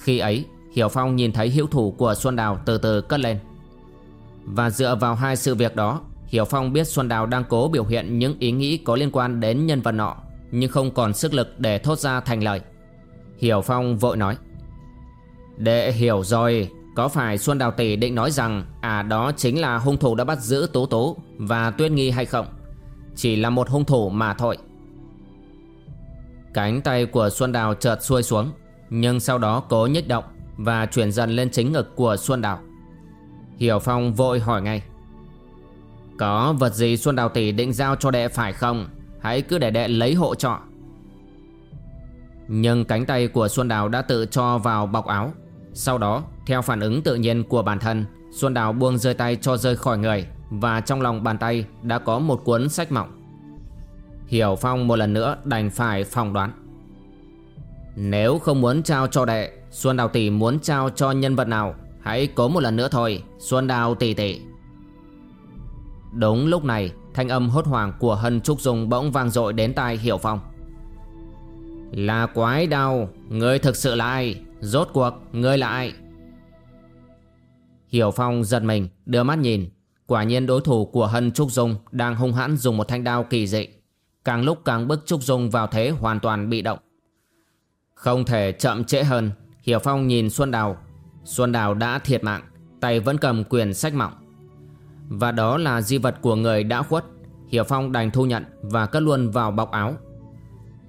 Khi ấy, Hiểu Phong nhìn thấy hữu thủ của Xuân Đào từ từ cất lên. Và dựa vào hai sự việc đó, Hiểu Phong biết Xuân Đào đang cố biểu hiện những ý nghĩ có liên quan đến nhân vật nọ, nhưng không còn sức lực để thốt ra thành lời. Hiểu Phong vội nói. Đệ hiểu rồi, có phải Xuân Đào Tỷ định nói rằng à đó chính là hung thủ đã bắt giữ Tố Tố và Tuyết Nghi hay không? Chỉ là một hung thủ mà thôi. Cánh tay của Xuân Đào chợt xuôi xuống, nhưng sau đó cố nhích động và chuyển dần lên chính ngực của Xuân Đào. Hiểu Phong vội hỏi ngay. Có vật gì Xuân Đào Tỷ định giao cho đệ phải không? Hãy cứ để đệ lấy hộ trọ. Nhưng cánh tay của Xuân Đào đã tự cho vào bọc áo. Sau đó, theo phản ứng tự nhiên của bản thân, Xuân Đào buông rơi tay cho rơi khỏi người Và trong lòng bàn tay đã có một cuốn sách mỏng. Hiểu Phong một lần nữa đành phải phỏng đoán. Nếu không muốn trao cho đệ, Xuân Đào Tỷ muốn trao cho nhân vật nào? Hãy cố một lần nữa thôi, Xuân Đào Tỷ Tỷ. Đúng lúc này, Thanh âm hốt hoảng của Hân Trúc Dung bỗng vang dội đến tai Hiểu Phong. Là quái đau Ngươi thực sự là ai? Rốt cuộc, ngươi là ai? Hiểu Phong giật mình, Đưa mắt nhìn. Quả nhiên đối thủ của Hân Trúc Dung Đang hung hãn dùng một thanh đao kỳ dị. Càng lúc càng bức Trúc Dung vào thế hoàn toàn bị động. Không thể chậm trễ hơn, Hiểu Phong nhìn Xuân Đào. Xuân Đào đã thiệt mạng, Tay vẫn cầm quyền sách mỏng. Và đó là di vật của người đã khuất. Hiểu Phong đành thu nhận Và cất luôn vào bọc áo.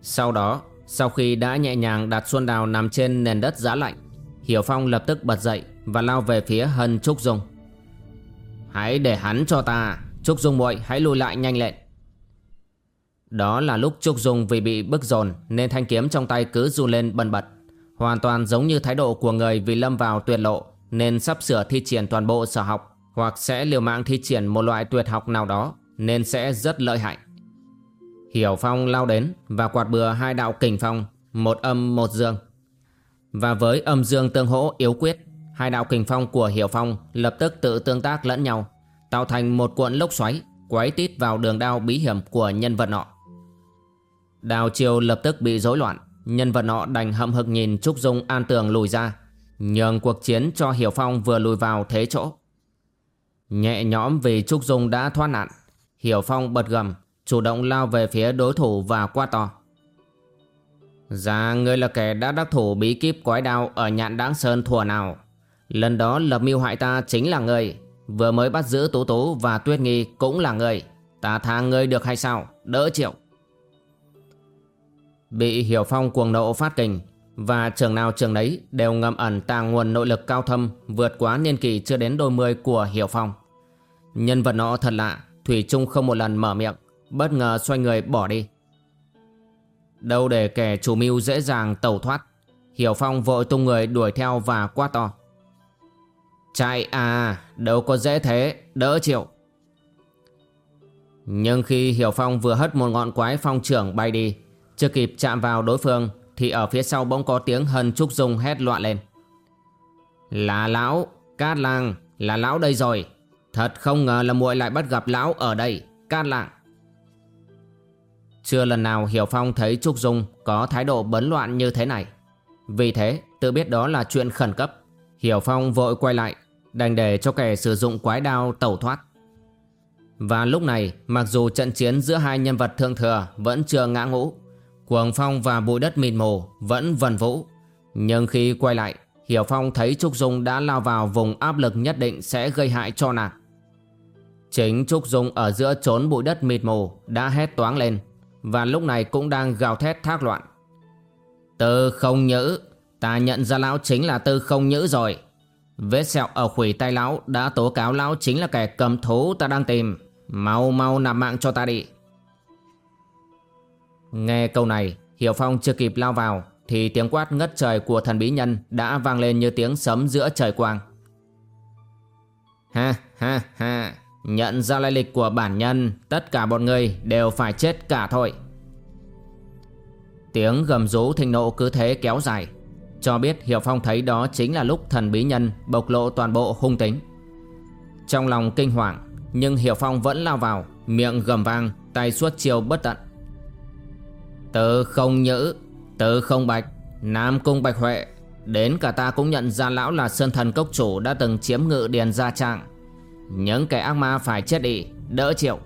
Sau đó, sau khi đã nhẹ nhàng đặt Xuân Đào nằm trên nền đất giá lạnh, Hiểu Phong lập tức bật dậy và lao về phía Hân Trúc Dung. Hãy để hắn cho ta, Trúc Dung muội, hãy lùi lại nhanh lên. Đó là lúc Trúc Dung vì bị bức dồn Nên thanh kiếm trong tay cứ run lên bần bật, Hoàn toàn giống như thái độ của người vì lâm vào tuyệt lộ Nên sắp sửa thi triển toàn bộ sở học. Hoặc sẽ liều mạng thi triển một loại tuyệt học nào đó Nên sẽ rất lợi hại Hiểu Phong lao đến và quạt bừa hai đạo kình phong, một âm một dương. Và với âm dương tương hỗ yếu quyết, hai đạo kình phong của Hiểu Phong lập tức tự tương tác lẫn nhau, tạo thành một cuộn lốc xoáy, quấy tít vào đường đao bí hiểm của nhân vật nọ. Đào chiều lập tức bị rối loạn, nhân vật nọ đành hậm hực nhìn Trúc Dung an tường lùi ra, nhường cuộc chiến cho Hiểu Phong vừa lùi vào thế chỗ. Nhẹ nhõm vì Trúc Dung đã thoát nạn, Hiểu Phong bật gầm Chủ động lao về phía đối thủ và qua to. Dạ ngươi là kẻ đã đắc thủ bí kíp quái đao Ở nhạn đáng sơn thùa nào? Lần đó lập mưu hại ta chính là ngươi Vừa mới bắt giữ Tú Tú và Tuyết Nghi cũng là ngươi. Ta tha ngươi được hay sao? Đỡ chịu. Bị Hiểu Phong cuồng nộ phát kình và trường nào trường đấy đều ngầm ẩn tàng nguồn nội lực cao thâm, Vượt quá niên kỳ chưa đến đôi mươi của Hiểu Phong. Nhân vật nọ thật lạ, Thủy Trung không một lần mở miệng, Bất ngờ xoay người bỏ đi. Đâu để kẻ chủ mưu dễ dàng tẩu thoát, Hiểu Phong vội tung người đuổi theo và quát to. Chạy à Đâu có dễ thế, Đỡ chịu. Nhưng khi Hiểu Phong vừa hất một ngọn quái phong trưởng bay đi, Chưa kịp chạm vào đối phương thì ở phía sau bỗng có tiếng hân trúc dung hét loạn lên Là lão Cát lang Là lão đây rồi Thật không ngờ là muội lại bắt gặp lão ở đây Cát lang chưa lần nào Hiểu Phong thấy Trúc Dung có thái độ bấn loạn như thế này. Vì thế, tự biết đó là chuyện khẩn cấp. Hiểu Phong vội quay lại, đành để cho kẻ sử dụng quái đao tẩu thoát. Và lúc này mặc dù trận chiến giữa hai nhân vật thượng thừa vẫn chưa ngã ngũ Cuồng phong và bụi đất mịt mù vẫn vần vũ. Nhưng khi quay lại, Hiểu Phong thấy Trúc Dung đã lao vào vùng áp lực nhất định sẽ gây hại cho nàng. Chính Trúc Dung ở giữa trốn bụi đất mịt mù đã hét toáng lên Và lúc này cũng đang gào thét thác loạn. Tư không nhữ, Ta nhận ra lão chính là tư không nhữ rồi. Vết sẹo ở khủy tay lão đã tố cáo lão chính là kẻ cầm thú ta đang tìm. Mau mau nạp mạng cho ta đi. Nghe câu này, Hiểu Phong chưa kịp lao vào, Thì tiếng quát ngất trời của thần bí nhân Đã vang lên như tiếng sấm giữa trời quang. Ha ha ha, Nhận ra lai lịch của bản nhân, Tất cả bọn người đều phải chết cả thôi. Tiếng gầm rú thịnh nộ cứ thế kéo dài. Cho biết Hiểu Phong thấy đó chính là lúc thần bí nhân Bộc lộ toàn bộ hung tính. Trong lòng kinh hoàng, Nhưng Hiểu Phong vẫn lao vào, Miệng gầm vang, Tay suốt chiều bất tận. Tớ không nhữ Tớ không bạch. Nam cung bạch huệ, Đến cả ta cũng nhận ra lão là sơn thần cốc chủ Đã từng chiếm ngự điền gia trạng Những kẻ ác ma phải chết đi, Đỡ chịu.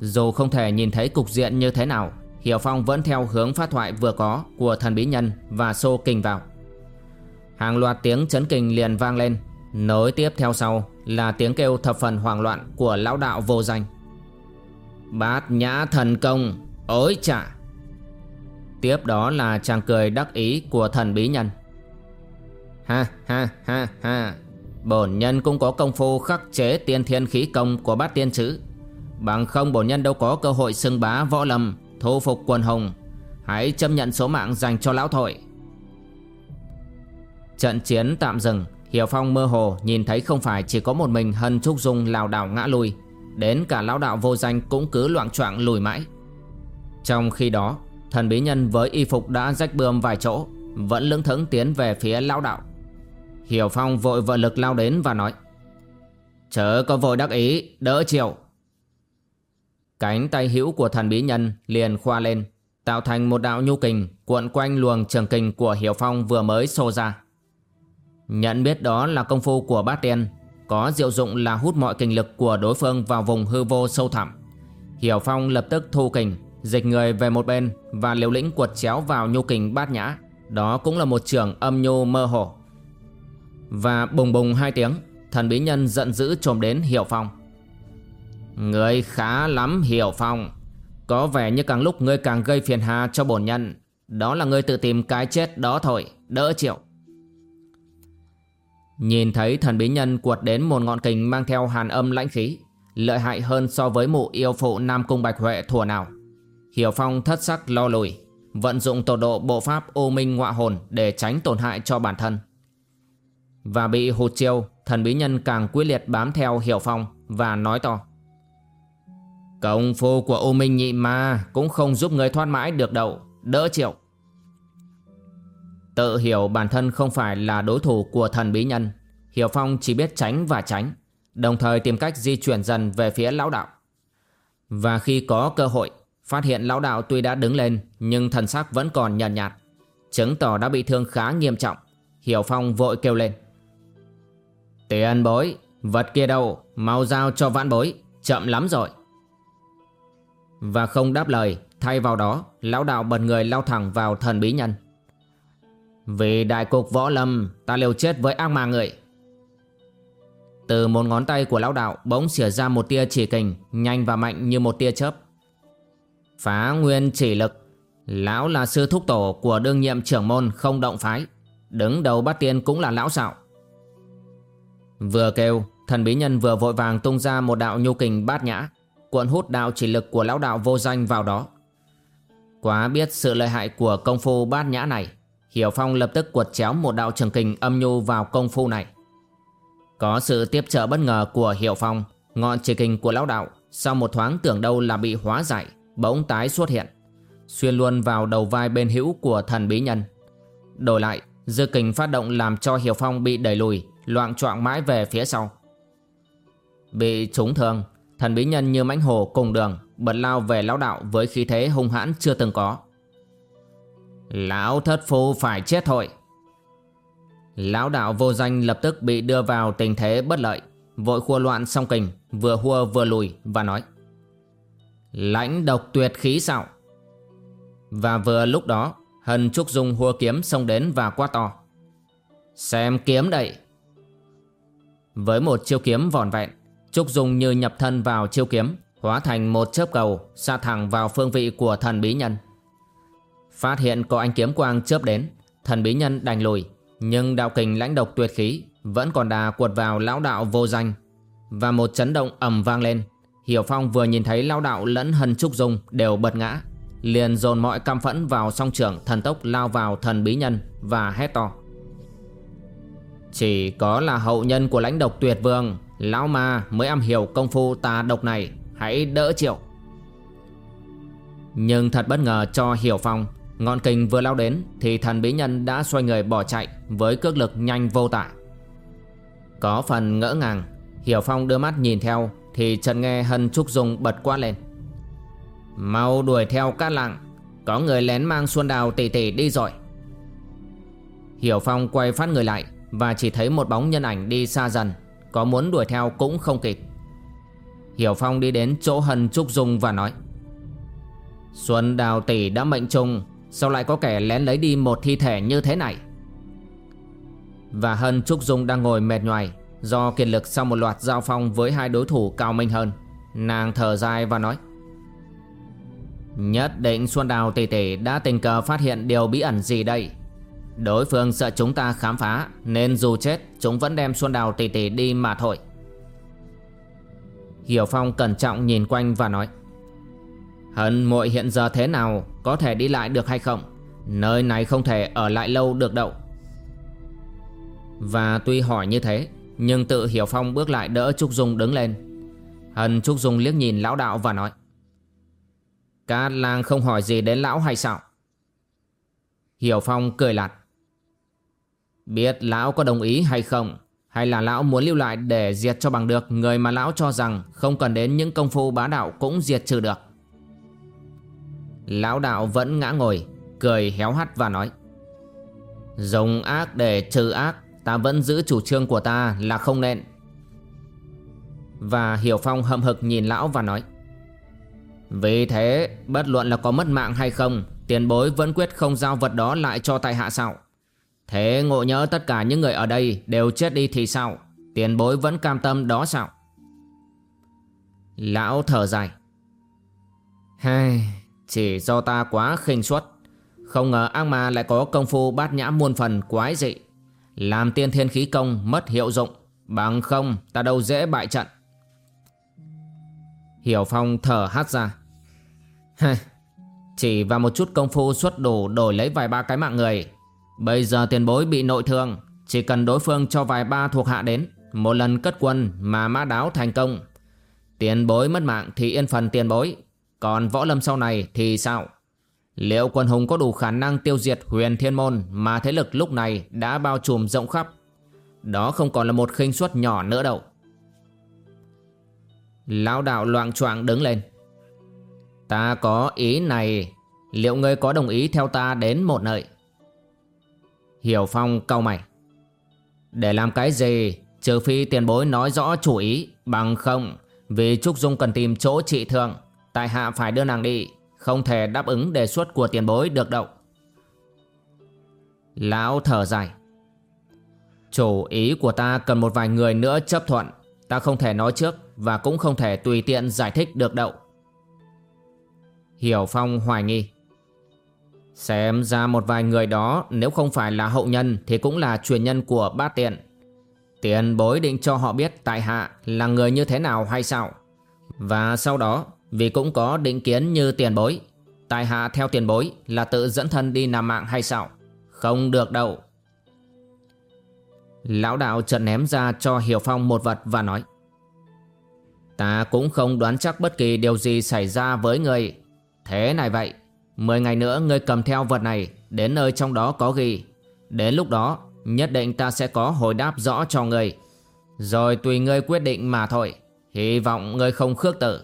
Dù không thể nhìn thấy cục diện như thế nào, Hiểu Phong vẫn theo hướng phát thoại vừa có Của thần bí nhân và xô kình vào. Hàng loạt tiếng chấn kình liền vang lên, Nối tiếp theo sau là tiếng kêu thập phần hoảng loạn của lão đạo vô danh. Bát nhã thần công. Ôi chà. Tiếp đó là chàng cười đắc ý của thần bí nhân. Ha ha ha ha. Bổn nhân cũng có công phu khắc chế tiên thiên khí công của bát tiên chữ Bằng không bổn nhân đâu có cơ hội xưng bá võ lâm, Thu phục quần hùng. Hãy chấp nhận số mạng dành cho lão thội. Trận chiến tạm dừng, Hiểu Phong mơ hồ nhìn thấy không phải chỉ có một mình Hân Trúc Dung lào đảo ngã lui Đến cả lão đạo vô danh cũng cứ loạn choạng lùi mãi. Trong khi đó, Thần bí nhân với y phục đã rách bươm vài chỗ, Vẫn lững thững tiến về phía lão đạo. Hiểu Phong vội vợ lực lao đến và nói, Chớ có vội đắc ý, Đỡ chiều. Cánh tay hữu của thần bí nhân liền khoa lên, Tạo thành một đạo nhu kình Cuộn quanh luồng trường kình của Hiểu Phong vừa mới xô ra. Nhận biết đó là công phu của bát tiên, Có diệu dụng là hút mọi kinh lực của đối phương vào vùng hư vô sâu thẳm. Hiểu Phong lập tức thu kình Dịch người về một bên Và liều lĩnh quật chéo vào nhu kình bát nhã. Đó cũng là một trường âm nhu mơ hồ. Và bùng bùng hai tiếng, Thần bí nhân giận dữ trồm đến Hiểu Phong. Người khá lắm, Hiểu Phong. Có vẻ như càng lúc ngươi càng gây phiền hà cho bổn nhân. Đó là ngươi tự tìm cái chết đó thôi, Đỡ chịu. Nhìn thấy thần bí nhân cuột đến một ngọn kình mang theo hàn âm lãnh khí, Lợi hại hơn so với mụ yêu phụ Nam Cung Bạch Huệ thùa nào. Hiểu Phong thất sắc lo lùi, Vận dụng tổ độ bộ pháp ô minh ngọa hồn Để tránh tổn hại cho bản thân. Và bị hụt chiêu, Thần bí nhân càng quyết liệt bám theo Hiểu Phong Và nói to, Công phu của ô minh nhị ma Cũng không giúp người thoát mãi được đâu, Đỡ chịu. Tự hiểu bản thân không phải là đối thủ của thần bí nhân, Hiểu Phong chỉ biết tránh và tránh, Đồng thời tìm cách di chuyển dần về phía lão đạo. Và khi có cơ hội Phát hiện lão đạo tuy đã đứng lên, Nhưng thần sắc vẫn còn nhợt nhạt. Chứng tỏ đã bị thương khá nghiêm trọng. Hiểu Phong vội kêu lên. Tiền bối, Vật kia đâu? Mau giao cho vãn bối, Chậm lắm rồi. Và không đáp lời, Thay vào đó, Lão đạo bật người lao thẳng vào thần bí nhân. Vì đại cục võ lâm, Ta liều chết với ác ma người. Từ một ngón tay của lão đạo Bỗng xỉa ra một tia chỉ kình, Nhanh và mạnh như một tia chớp. Phá nguyên chỉ lực. Lão là sư thúc tổ của đương nhiệm trưởng môn không động phái. Đứng đầu bắt tiên cũng là lão xạo Vừa kêu Thần bí nhân vừa vội vàng tung ra một đạo nhu kình bát nhã Cuộn hút đạo chỉ lực của lão đạo vô danh vào đó. Quá biết sự lợi hại của công phu bát nhã này Hiểu Phong lập tức quật chéo một đạo trường kình âm nhu vào công phu này. Có sự tiếp trợ bất ngờ của Hiểu Phong, ngọn chỉ kình của lão đạo sau một thoáng tưởng đâu là bị hóa giải, bỗng tái xuất hiện, xuyên luôn vào đầu vai bên hữu của thần bí nhân. Đổi lại, dư kình phát động làm cho Hiểu Phong bị đẩy lùi, loạn choạng mãi về phía sau. Bị trúng thương, thần bí nhân như mãnh hồ cùng đường, bật lao về lão đạo với khí thế hung hãn chưa từng có. Lão thất phu phải chết thôi Lão đạo vô danh lập tức bị đưa vào tình thế bất lợi Vội khua loạn song kình Vừa hua vừa lùi và nói Lãnh độc tuyệt khí sao? Và vừa lúc đó, Hân Trúc Dung hua kiếm xông đến và quát to. Xem kiếm đậy Với một chiêu kiếm vòn vẹn, Trúc Dung như nhập thân vào chiêu kiếm, Hóa thành một chớp cầu Xa thẳng vào phương vị của thần bí nhân. Phát hiện có ánh kiếm quang chớp đến, Thần bí nhân đành lùi, Nhưng đạo kình lãnh độc tuyệt khí Vẫn còn đà cuột vào lão đạo vô danh, Và một chấn động ầm vang lên. Hiểu Phong vừa nhìn thấy lao đạo lẫn hân trúc dung Đều bật ngã. Liền dồn mọi cam phẫn vào song trưởng Thần tốc lao vào thần bí nhân Và hét to. Chỉ có là hậu nhân của lãnh độc tuyệt vương, Lão ma mới am hiểu công phu tà độc này, Hãy đỡ chịu. Nhưng thật bất ngờ cho Hiểu Phong, Ngọn kình vừa lao đến Thì thần bí nhân đã xoay người bỏ chạy Với cước lực nhanh vô tả. Có phần ngỡ ngàng, Hiểu Phong đưa mắt nhìn theo thì chợt nghe Hân Trúc Dung bật quát lên. Mau đuổi theo cát lặng Có người lén mang xuân đào tỷ tỷ đi rồi. Hiểu Phong quay phát người lại Và chỉ thấy một bóng nhân ảnh đi xa dần, Có muốn đuổi theo cũng không kịp. Hiểu Phong đi đến chỗ Hân Trúc Dung và nói, Xuân Đào Tỷ đã mệnh trùng Sao lại có kẻ lén lấy đi một thi thể như thế này? Và Hân Trúc Dung đang ngồi mệt nhoài Do kiệt lực sau một loạt giao phong với hai đối thủ cao minh hơn, Nàng thở dài và nói, Nhất định Xuân Đào tỷ tỷ đã tình cờ phát hiện điều bí ẩn gì đây? Đối phương sợ chúng ta khám phá, Nên dù chết, chúng vẫn đem Xuân Đào tỷ tỷ đi mà thôi. Hiểu Phong cẩn trọng nhìn quanh và nói, Hân muội hiện giờ thế nào, Có thể đi lại được hay không? Nơi này không thể ở lại lâu được đâu. Và tuy hỏi như thế nhưng tự Hiểu Phong bước lại đỡ Trúc Dung đứng lên. Hân Trúc Dung liếc nhìn lão đạo và nói, Cát lang không hỏi gì đến lão hay sao? Hiểu Phong cười lạt, Biết lão có đồng ý hay không, Hay là lão muốn lưu lại để diệt cho bằng được Người mà lão cho rằng không cần đến những công phu bá đạo cũng diệt trừ được? Lão đạo vẫn ngã ngồi, Cười héo hắt và nói, Dùng ác để trừ ác Ta vẫn giữ chủ trương của ta là không nên. Và Hiểu Phong hậm hực nhìn lão và nói Vì thế bất luận là có mất mạng hay không Tiền bối vẫn quyết không giao vật đó lại cho tại hạ sao? Thế ngộ nhớ tất cả những người ở đây đều chết đi thì sao? Tiền bối vẫn cam tâm đó sao? Lão thở dài Hai, chỉ do ta quá khinh suất. Không ngờ ác ma lại có công phu bát nhã muôn phần quái dị. Làm tiên thiên khí công mất hiệu dụng, Bằng không ta đâu dễ bại trận. Hiểu Phong thở hát ra. Chỉ vào một chút công phu xuất đủ đổi lấy vài ba cái mạng người, Bây giờ tiền bối bị nội thương, Chỉ cần đối phương cho vài ba thuộc hạ đến, Một lần cất quân mà mã đáo thành công. Tiền bối mất mạng thì yên phần tiền bối, còn võ lâm sau này thì sao? Liệu quần hùng có đủ khả năng tiêu diệt huyền thiên môn mà thế lực lúc này đã bao trùm rộng khắp? Đó không còn là một khinh suất nhỏ nữa đâu. Lão đạo loạn choạng đứng lên. Ta có ý này, liệu ngươi có đồng ý theo ta đến một nơi? Hiểu Phong cau mày. Để làm cái gì, trừ phi tiền bối nói rõ chủ ý, bằng không, vì Trúc Dung cần tìm chỗ trị thương. Tại hạ phải đưa nàng đi không thể đáp ứng đề xuất của tiền bối được đâu. Lão thở dài. Chủ ý của ta cần một vài người nữa chấp thuận. Ta không thể nói trước Và cũng không thể tùy tiện giải thích được đâu. Hiểu Phong hoài nghi. Xem ra một vài người đó Nếu không phải là hậu nhân Thì cũng là truyền nhân của bát tiện. Tiền bối định cho họ biết Tại hạ là người như thế nào hay sao? Và sau đó vì cũng có định kiến như tiền bối. Tài hạ theo tiền bối là tự dẫn thân đi nằm mạng hay sao? Không được đâu. Lão đạo chợt ném ra cho Hiểu Phong một vật và nói, Ta cũng không đoán chắc bất kỳ điều gì xảy ra với người. Thế này vậy, Mười ngày nữa ngươi cầm theo vật này, Đến nơi trong đó có ghi. Đến lúc đó, nhất định ta sẽ có hồi đáp rõ cho ngươi. Rồi tùy ngươi quyết định mà thôi. Hy vọng ngươi không khước tử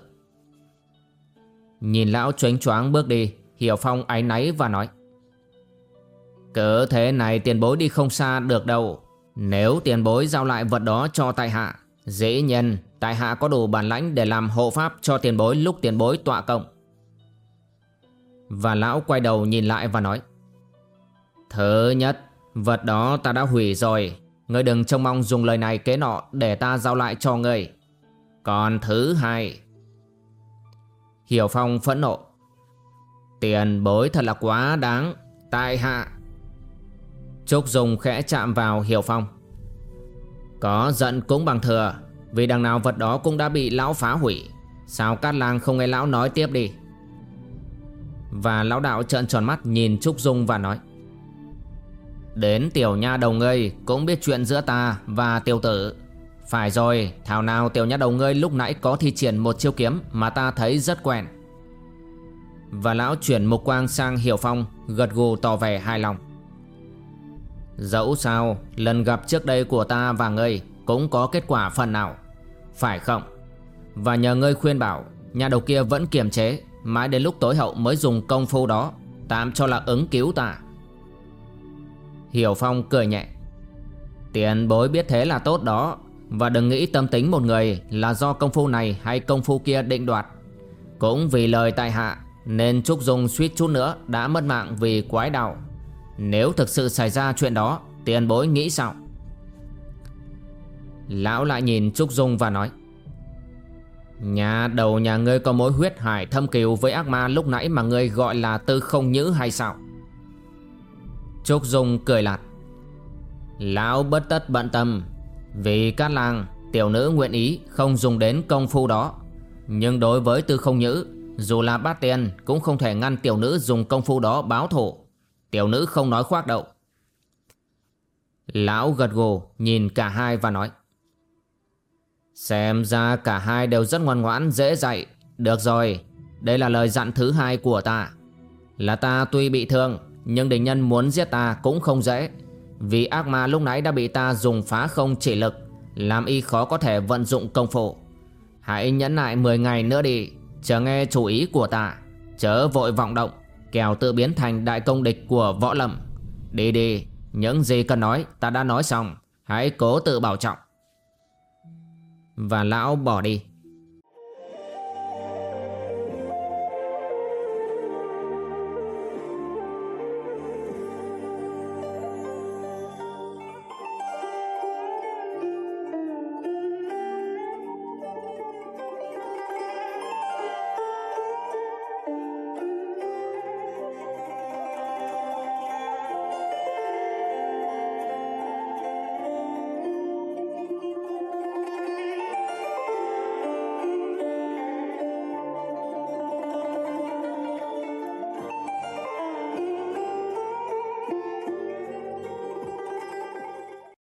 Nhìn lão choáng choáng bước đi, Hiểu Phong áy náy và nói Cỡ thế này tiền bối đi không xa được đâu. Nếu tiền bối giao lại vật đó cho tại hạ, Dĩ nhiên tại hạ có đủ bản lãnh để làm hộ pháp cho tiền bối lúc tiền bối tọa cộng. Và lão quay đầu nhìn lại và nói, Thứ nhất, Vật đó ta đã hủy rồi. Ngươi đừng trông mong dùng lời này kế nọ Để ta giao lại cho ngươi. Còn thứ hai Hiểu Phong phẫn nộ. Tiền bối thật là quá đáng Tại hạ. Trúc Dung khẽ chạm vào Hiểu Phong. Có giận cũng bằng thừa, Vì đằng nào vật đó cũng đã bị lão phá hủy, Sao Cát Lang không nghe lão nói tiếp đi? Và lão đạo trợn tròn mắt nhìn Trúc Dung và nói, Đến tiểu nha đầu ngươi cũng biết chuyện giữa ta và tiểu tử. Phải rồi, thảo nào tiểu nhát đầu ngươi lúc nãy có thi triển một chiêu kiếm mà ta thấy rất quen. Và lão chuyển mục quang sang Hiểu Phong gật gù tỏ vẻ hài lòng. Dẫu sao, lần gặp trước đây của ta và ngươi cũng có kết quả phần nào Phải không? Và nhờ ngươi khuyên bảo, nhà đầu kia vẫn kiềm chế Mãi đến lúc tối hậu mới dùng công phu đó Tạm cho là ứng cứu ta. Hiểu Phong cười nhẹ. Tiền bối biết thế là tốt đó và đừng nghĩ tâm tính một người Là do công phu này hay công phu kia định đoạt. Cũng vì lời tại hạ, Nên Trúc Dung suýt chút nữa Đã mất mạng vì quái đạo. Nếu thực sự xảy ra chuyện đó, Tiền bối nghĩ sao? Lão lại nhìn Trúc Dung và nói, Nhà đầu nhà ngươi có mối huyết hải thâm cừu với ác ma lúc nãy mà ngươi gọi là tư không nhữ hay sao? Trúc Dung cười lạt, Lão bất tất bận tâm vì cát lang, Tiểu nữ nguyện ý không dùng đến công phu đó. Nhưng đối với tư không nhữ, Dù là bát tiền Cũng không thể ngăn tiểu nữ dùng công phu đó báo thổ Tiểu nữ không nói khoác đậu Lão gật gù, Nhìn cả hai và nói, Xem ra cả hai đều rất ngoan ngoãn, dễ dạy. Được rồi, Đây là lời dặn thứ hai của ta. Là ta tuy bị thương, nhưng địch nhân muốn giết ta cũng không dễ. Vì ác ma lúc nãy đã bị ta dùng phá không chỉ lực, Làm y khó có thể vận dụng công phu. Hãy nhẫn nại 10 ngày nữa đi, Chờ nghe chủ ý của ta. Chớ vội vọng động, Kèo tự biến thành đại công địch của võ lâm. Đi đi, Những gì cần nói, ta đã nói xong. Hãy cố tự bảo trọng. Và lão bỏ đi.